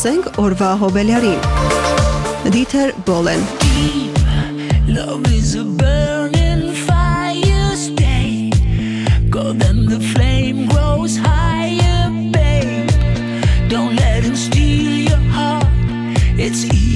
Լսենք օրվա հոբելյարին։ Դիթեր Բոլեն Love is a burning fire, stay. Go then the flame grows higher, babe. Don't let him steal your heart. It's easy, easy.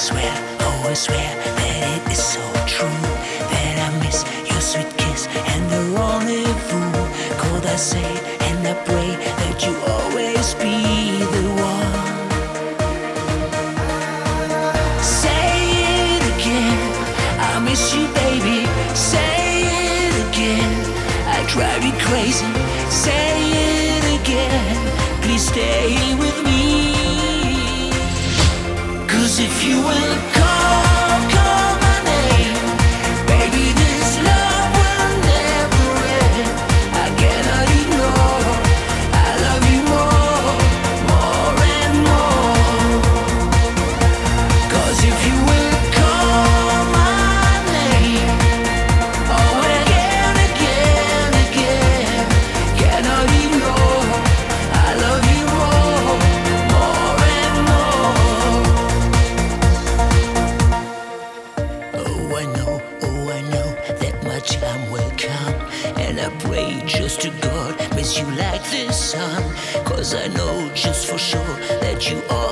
swear, oh I swear that it is so true that I miss your sweet kiss and the rendezvous. Cold I say and I pray that you always be the one. Say it again, I miss you, baby. Say it again, I drive you crazy. Say it again, please stay with. you like this song. Cause I know just for sure that you are.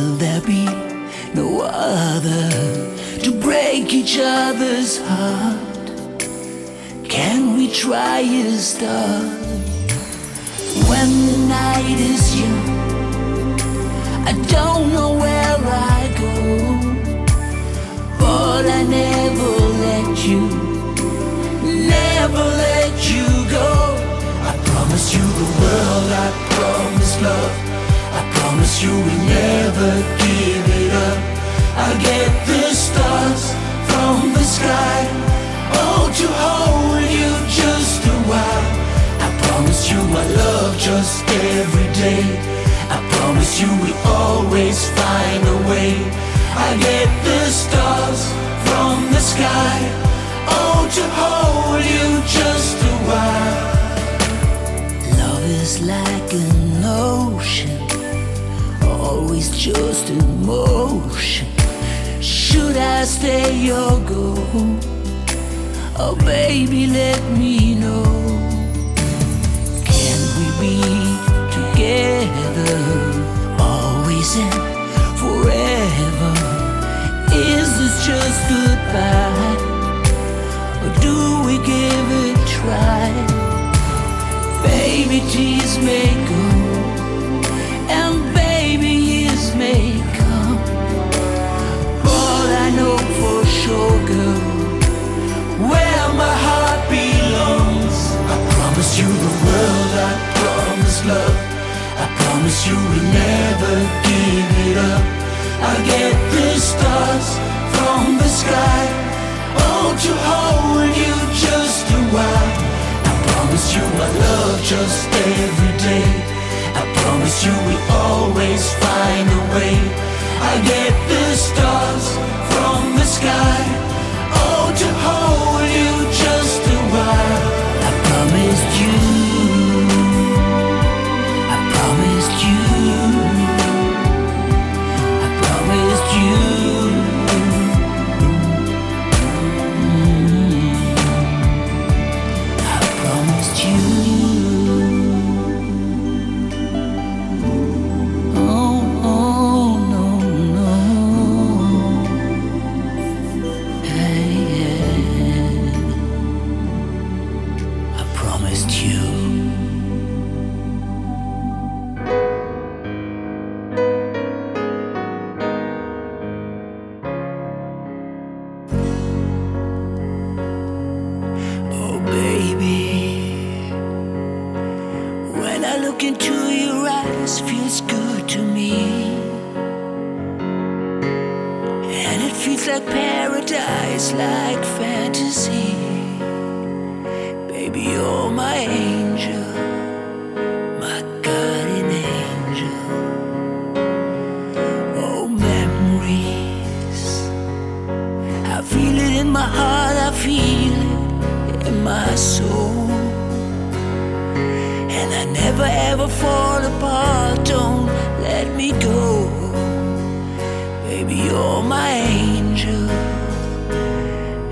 Will there be no other to break each other's heart? Can we try a start? When the night is young, I don't know where I go, but I never let you, never let you go. I promise you the world, I promise love, I promise you we'll never give it up. I'll get the stars from the sky, oh to hold you just a while. I promise you my love just every day. I promise you we'll always find a way. I get the stars from the sky, oh to hold you just a while. Love is like an ocean, always just in motion. Should I stay or go? Oh, baby, let me know. Can we be together, always and forever? Is this just goodbye? Or do we give it a try? Baby, may go, love. I promise you we never give it up. I get the stars from the sky, oh to hold you just a while. I promise you my love just every day. I promise you we always find a way. I get the stars feels good to me. And it feels like paradise, like fantasy. Baby, you're my angel, never ever fall apart, don't let me go. Baby, you're my angel,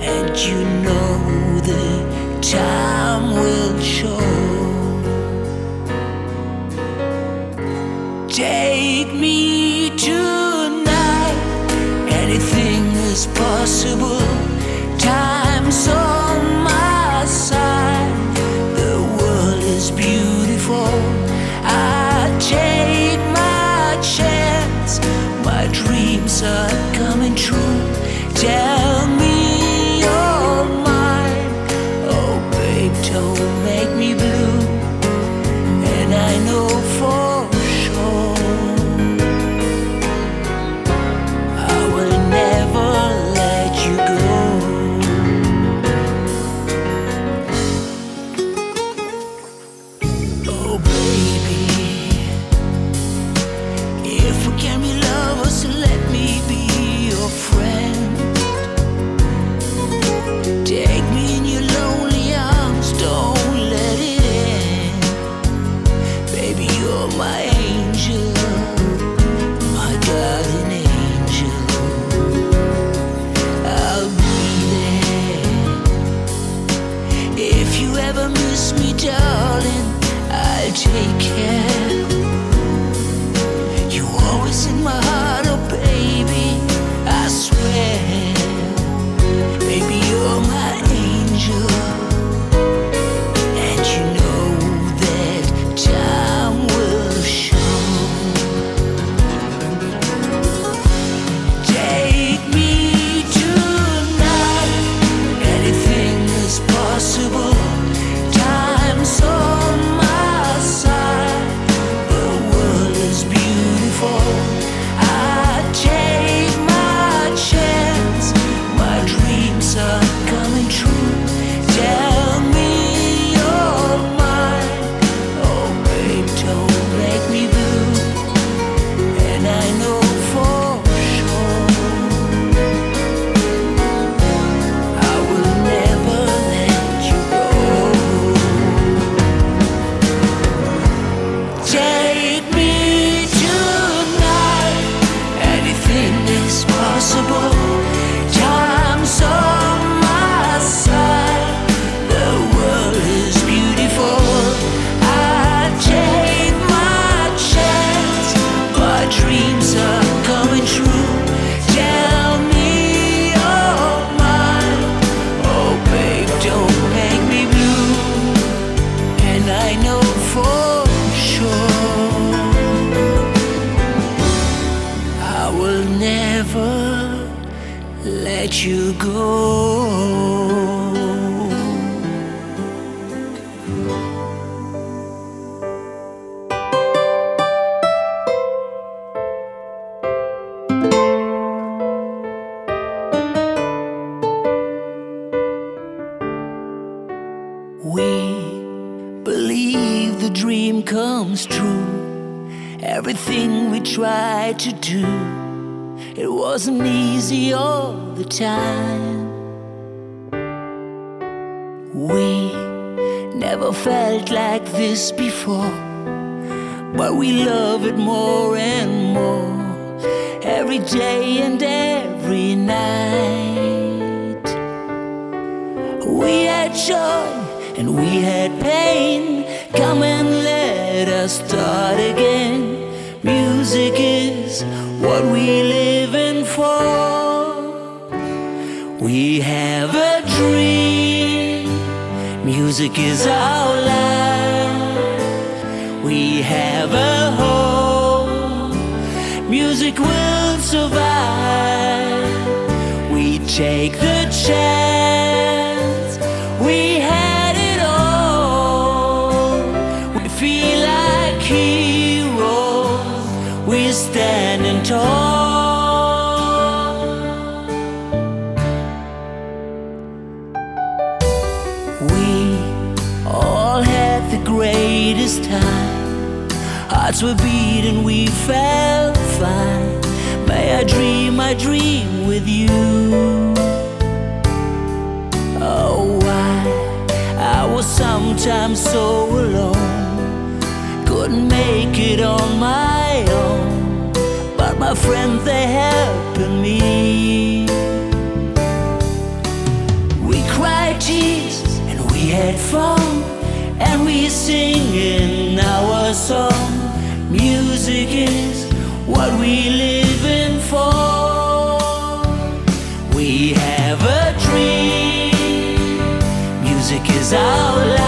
and you know the time will show. Take the dream comes true. Everything we tried to do, it wasn't easy all the time. We never felt like this before, but we love it more and more every day and every night. We had joy and we had pain. Come and let us start again. Music is what we live in for. We have a dream. Music is our life. We have a hope. Music will survive. We take the chance. Hearts were beating, we felt fine. May I dream my dream with you. Oh, why I was sometimes so alone. Couldn't make it on my own. Friends, they helping me. We cried tears and we had fun. And we sing in our song. Music is what we living for. We have a dream. Music is our life.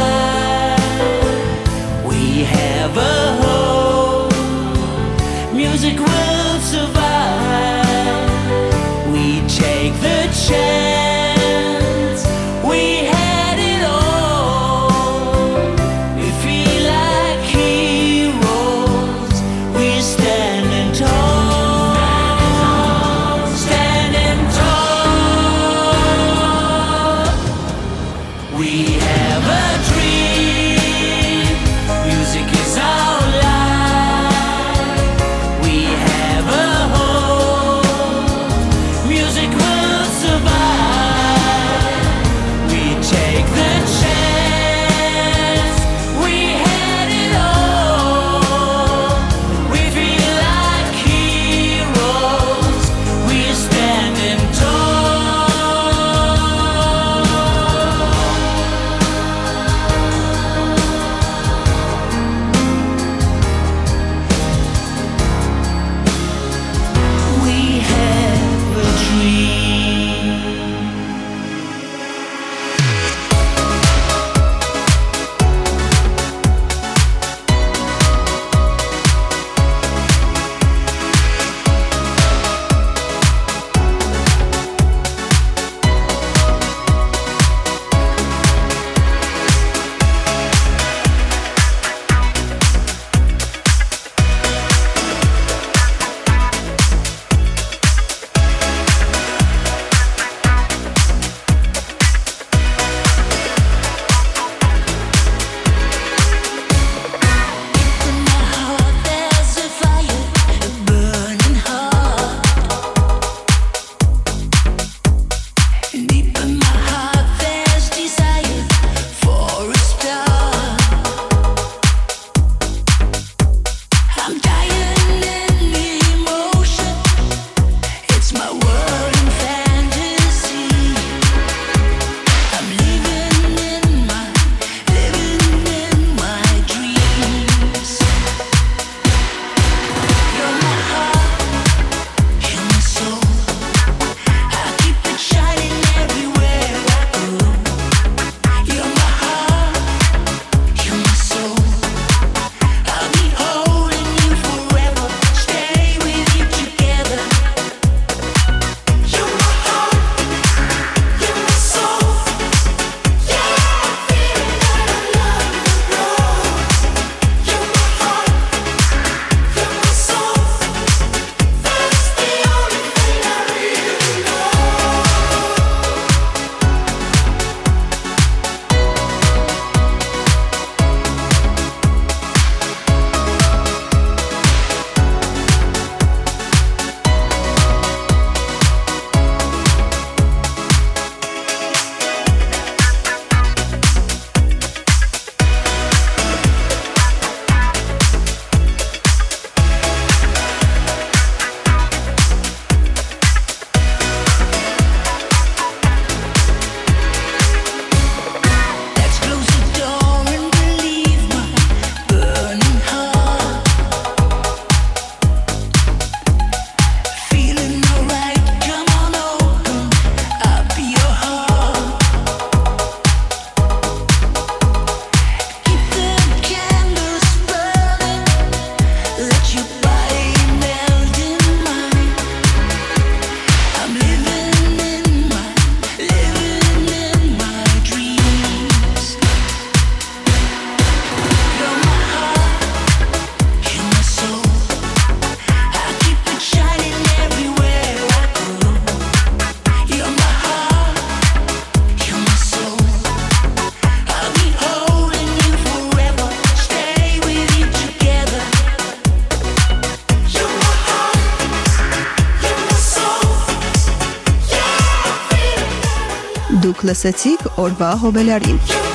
Լսեցիք օրվա հոբելարին։